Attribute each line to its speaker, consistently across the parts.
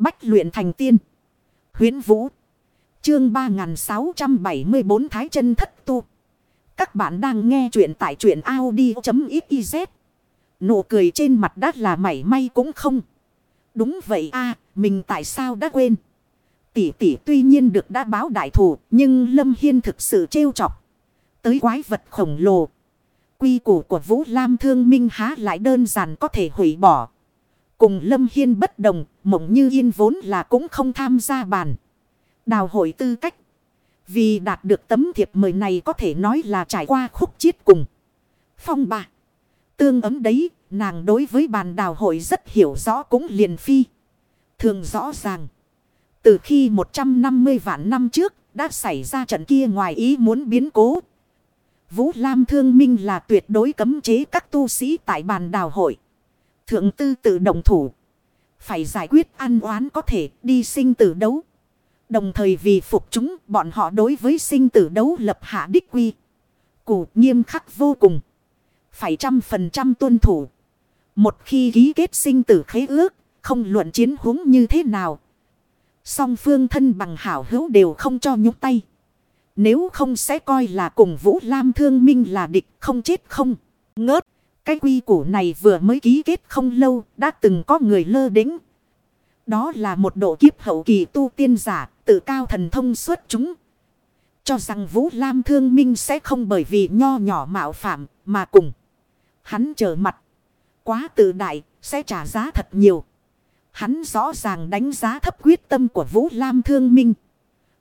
Speaker 1: Bách luyện thành tiên. Huyến Vũ. Chương 3674 Thái chân thất tu. Các bạn đang nghe truyện tại truyện Audi.xyz. Nụ cười trên mặt đắt là mảy may cũng không. Đúng vậy a mình tại sao đã quên. Tỷ tỷ tuy nhiên được đã báo đại thủ, nhưng Lâm Hiên thực sự trêu chọc. Tới quái vật khổng lồ. Quy củ của Vũ Lam Thương Minh há lại đơn giản có thể hủy bỏ. Cùng Lâm Hiên bất đồng, mộng như yên vốn là cũng không tham gia bàn. Đào hội tư cách. Vì đạt được tấm thiệp mời này có thể nói là trải qua khúc chiết cùng. Phong bà. Tương ấm đấy, nàng đối với bàn đào hội rất hiểu rõ cũng liền phi. Thường rõ ràng. Từ khi 150 vạn năm trước đã xảy ra trận kia ngoài ý muốn biến cố. Vũ Lam Thương Minh là tuyệt đối cấm chế các tu sĩ tại bàn đào hội. Thượng tư tự động thủ. Phải giải quyết ăn oán có thể đi sinh tử đấu. Đồng thời vì phục chúng, bọn họ đối với sinh tử đấu lập hạ đích quy. Cụ nghiêm khắc vô cùng. Phải trăm phần trăm tuân thủ. Một khi ký kết sinh tử khế ước. Không luận chiến huống như thế nào. Song phương thân bằng hảo hữu đều không cho nhúc tay. Nếu không sẽ coi là cùng Vũ Lam thương minh là địch, không chết không. Ngớt. Cái quy củ này vừa mới ký kết không lâu. Đã từng có người lơ đính. Đó là một độ kiếp hậu kỳ tu tiên giả. Tự cao thần thông suốt chúng. Cho rằng Vũ Lam thương minh sẽ không bởi vì nho nhỏ mạo phạm mà cùng. Hắn trở mặt. Quá tự đại sẽ trả giá thật nhiều. Hắn rõ ràng đánh giá thấp quyết tâm của Vũ Lam thương minh.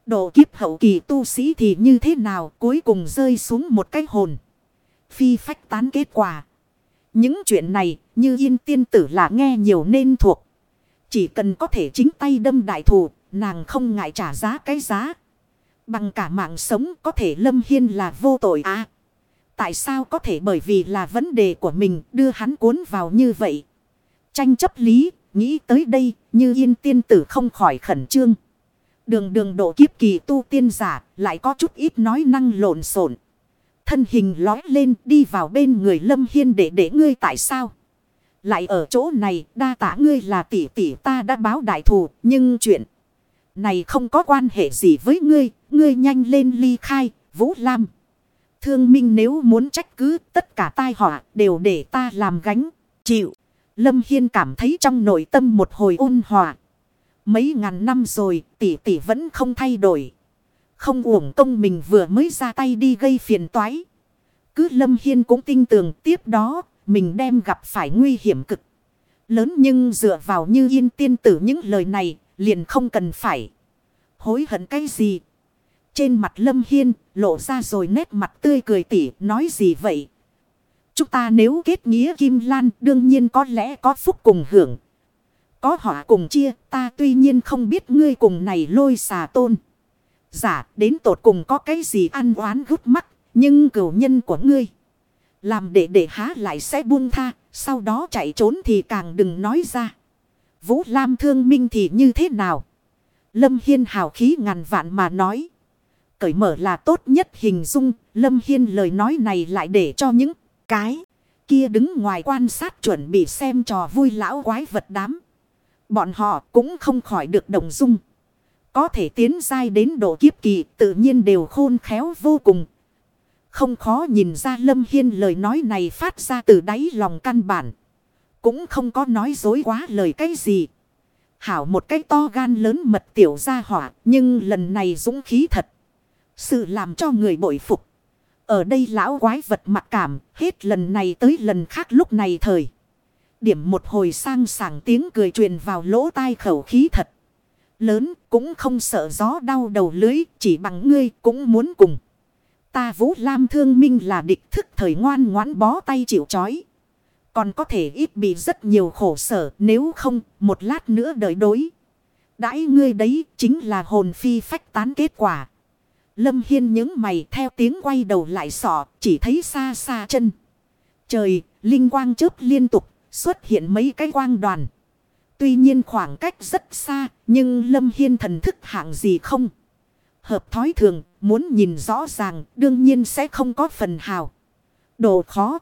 Speaker 1: Độ kiếp hậu kỳ tu sĩ thì như thế nào, cuối cùng rơi xuống một cái hồn. Phi phách tán kết quả. Những chuyện này như yên tiên tử là nghe nhiều nên thuộc. Chỉ cần có thể chính tay đâm đại thù, nàng không ngại trả giá cái giá. Bằng cả mạng sống có thể lâm hiên là vô tội à. Tại sao có thể bởi vì là vấn đề của mình đưa hắn cuốn vào như vậy? Tranh chấp lý, nghĩ tới đây, như yên tiên tử không khỏi khẩn trương. Đường đường độ kiếp kỳ tu tiên giả, lại có chút ít nói năng lộn xộn. Thân hình lói lên đi vào bên người lâm hiên để để ngươi tại sao? Lại ở chỗ này, đa tả ngươi là tỷ tỷ ta đã báo đại thù, nhưng chuyện này không có quan hệ gì với ngươi, ngươi nhanh lên ly khai, Vũ Lam. Thương minh nếu muốn trách cứ tất cả tai họa đều để ta làm gánh, chịu. Lâm Hiên cảm thấy trong nội tâm một hồi ôn hòa. Mấy ngàn năm rồi tỷ tỷ vẫn không thay đổi. Không uổng công mình vừa mới ra tay đi gây phiền toái. Cứ Lâm Hiên cũng tin tưởng tiếp đó, mình đem gặp phải nguy hiểm cực. Lớn nhưng dựa vào như yên tiên tử những lời này, liền không cần phải. Hối hận cái gì. Trên mặt Lâm Hiên lộ ra rồi nét mặt tươi cười tỉ, nói gì vậy. Chúng ta nếu kết nghĩa Kim Lan, đương nhiên có lẽ có phúc cùng hưởng. Có họ cùng chia, ta tuy nhiên không biết ngươi cùng này lôi xà tôn. Giả, đến tột cùng có cái gì ăn oán gút mắt. Nhưng cửu nhân của ngươi. Làm để để há lại sẽ buông tha. Sau đó chạy trốn thì càng đừng nói ra. Vũ Lam thương minh thì như thế nào? Lâm Hiên hào khí ngàn vạn mà nói. Cởi mở là tốt nhất hình dung. Lâm Hiên lời nói này lại để cho những cái kia đứng ngoài quan sát chuẩn bị xem trò vui lão quái vật đám. Bọn họ cũng không khỏi được đồng dung. Có thể tiến dai đến độ kiếp kỳ, tự nhiên đều khôn khéo vô cùng. Không khó nhìn ra Lâm Hiên lời nói này phát ra từ đáy lòng căn bản. Cũng không có nói dối quá lời cái gì. Hảo một cái to gan lớn mật tiểu ra hỏa, nhưng lần này dũng khí thật. Sự làm cho người bội phục. Ở đây lão quái vật mặc cảm, hết lần này tới lần khác lúc này thời. Điểm một hồi sang sảng tiếng cười truyền vào lỗ tai khẩu khí thật. Lớn cũng không sợ gió đau đầu lưới chỉ bằng ngươi cũng muốn cùng. Ta Vũ Lam thương minh là địch thức thời ngoan ngoãn bó tay chịu chói. Còn có thể ít bị rất nhiều khổ sở nếu không một lát nữa đợi đối. Đãi ngươi đấy chính là hồn phi phách tán kết quả. Lâm Hiên những mày theo tiếng quay đầu lại sọ chỉ thấy xa xa chân. Trời, linh quang chớp liên tục xuất hiện mấy cái quang đoàn. Tuy nhiên khoảng cách rất xa nhưng Lâm Hiên thần thức hạng gì không. Hợp thói thường muốn nhìn rõ ràng đương nhiên sẽ không có phần hào. Độ khó.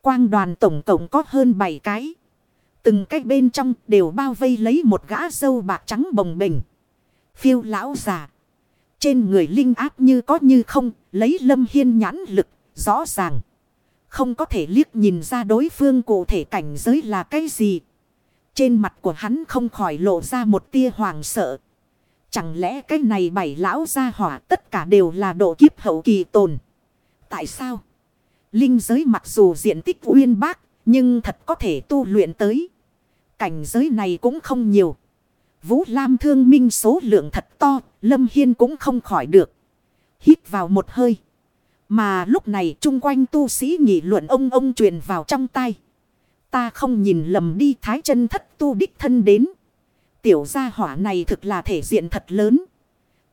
Speaker 1: Quang đoàn tổng cộng có hơn 7 cái. Từng cái bên trong đều bao vây lấy một gã dâu bạc trắng bồng bềnh. Phiêu lão già. Trên người linh áp như có như không, lấy lâm hiên nhãn lực, rõ ràng. Không có thể liếc nhìn ra đối phương cụ thể cảnh giới là cái gì. Trên mặt của hắn không khỏi lộ ra một tia hoàng sợ. Chẳng lẽ cái này bảy lão gia hỏa tất cả đều là độ kiếp hậu kỳ tồn. Tại sao? Linh giới mặc dù diện tích uyên bác, nhưng thật có thể tu luyện tới. Cảnh giới này cũng không nhiều. Vũ Lam thương minh số lượng thật to, Lâm Hiên cũng không khỏi được. Hít vào một hơi. Mà lúc này chung quanh tu sĩ nghị luận ông ông truyền vào trong tay. Ta không nhìn lầm đi thái chân thất tu đích thân đến. Tiểu gia hỏa này thực là thể diện thật lớn.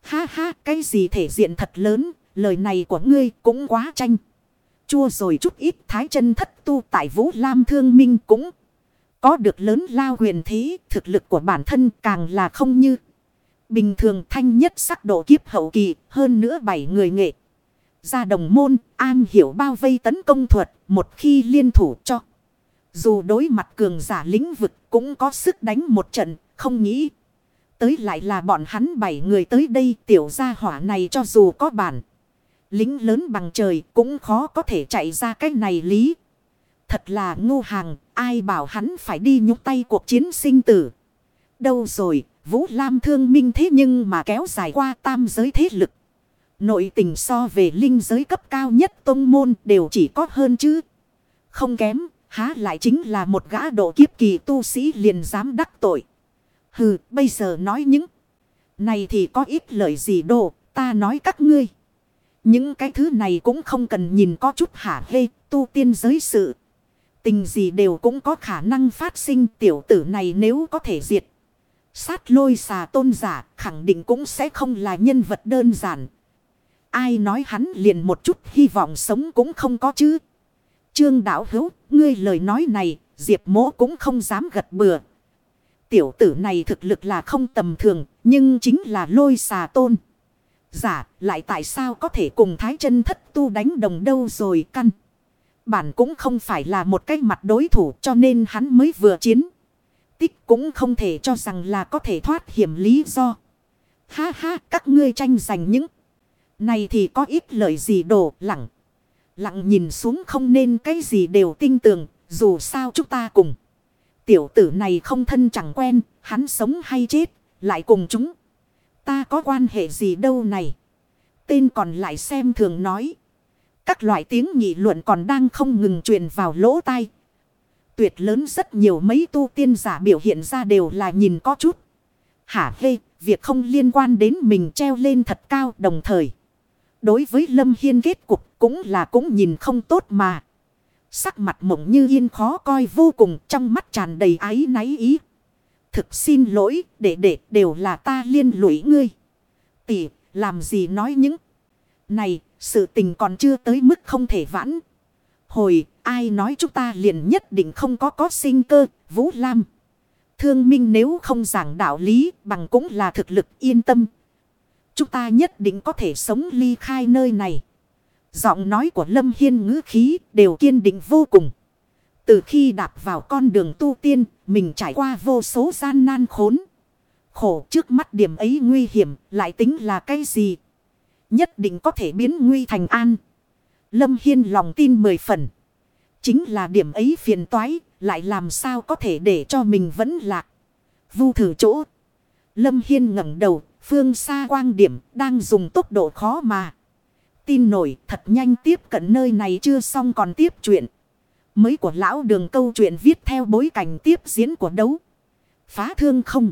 Speaker 1: Ha ha, cái gì thể diện thật lớn, lời này của ngươi cũng quá tranh. Chua rồi chút ít thái chân thất tu tại Vũ Lam Thương Minh cũng có được lớn lao huyền thí thực lực của bản thân càng là không như. Bình thường thanh nhất sắc độ kiếp hậu kỳ, hơn nữa bảy người nghệ. Ra đồng môn, an hiểu bao vây tấn công thuật, một khi liên thủ cho. Dù đối mặt cường giả lĩnh vực cũng có sức đánh một trận, không nghĩ. Tới lại là bọn hắn bảy người tới đây tiểu gia hỏa này cho dù có bản. Lính lớn bằng trời cũng khó có thể chạy ra cái này lý. Thật là ngu hàng, ai bảo hắn phải đi nhúc tay cuộc chiến sinh tử. Đâu rồi, Vũ Lam thương minh thế nhưng mà kéo dài qua tam giới thế lực. Nội tình so về linh giới cấp cao nhất tông môn đều chỉ có hơn chứ. Không kém, há lại chính là một gã độ kiếp kỳ tu sĩ liền dám đắc tội. Hừ, bây giờ nói những này thì có ít lời gì đồ, ta nói các ngươi. Những cái thứ này cũng không cần nhìn có chút hả hê, tu tiên giới sự. Tình gì đều cũng có khả năng phát sinh tiểu tử này nếu có thể diệt. Sát lôi xà tôn giả khẳng định cũng sẽ không là nhân vật đơn giản. Ai nói hắn liền một chút hy vọng sống cũng không có chứ. Trương Đạo Hữu, ngươi lời nói này, Diệp mỗ cũng không dám gật bừa. Tiểu tử này thực lực là không tầm thường, nhưng chính là lôi xà tôn. Giả, lại tại sao có thể cùng thái chân thất tu đánh đồng đâu rồi căn. Bản cũng không phải là một cái mặt đối thủ cho nên hắn mới vừa chiến. Tích cũng không thể cho rằng là có thể thoát hiểm lý do. Ha ha, các ngươi tranh giành những này thì có ít lợi gì đổ lẳng. Lặng nhìn xuống không nên cái gì đều tin tưởng, dù sao chúng ta cùng. Tiểu tử này không thân chẳng quen, hắn sống hay chết, lại cùng chúng. Ta có quan hệ gì đâu này. Tên còn lại xem thường nói. Các loại tiếng nghị luận còn đang không ngừng truyền vào lỗ tai. Tuyệt lớn rất nhiều mấy tu tiên giả biểu hiện ra đều là nhìn có chút. Hả hê, việc không liên quan đến mình treo lên thật cao đồng thời. Đối với Lâm Hiên kết cục cũng là cũng nhìn không tốt mà. Sắc mặt mộng như yên khó coi vô cùng trong mắt tràn đầy ái náy ý. Thực xin lỗi, để để đều là ta liên lụy ngươi. Tỷ, làm gì nói những này, sự tình còn chưa tới mức không thể vãn. Hồi, ai nói chúng ta liền nhất định không có có sinh cơ, Vũ Lam. Thương minh nếu không giảng đạo lý, bằng cũng là thực lực yên tâm. Chúng ta nhất định có thể sống ly khai nơi này. Giọng nói của Lâm Hiên ngữ khí đều kiên định vô cùng. Từ khi đạp vào con đường tu tiên, mình trải qua vô số gian nan khốn. Khổ trước mắt điểm ấy nguy hiểm, lại tính là cái gì? Nhất định có thể biến nguy thành an. Lâm Hiên lòng tin mười phần. Chính là điểm ấy phiền toái, lại làm sao có thể để cho mình vẫn lạc. Vu thử chỗ. Lâm Hiên ngẩng đầu, phương xa quang điểm, đang dùng tốc độ khó mà. Tin nổi, thật nhanh tiếp cận nơi này chưa xong còn tiếp chuyện. Mới của lão đường câu chuyện viết theo bối cảnh tiếp diễn của đấu. Phá thương không.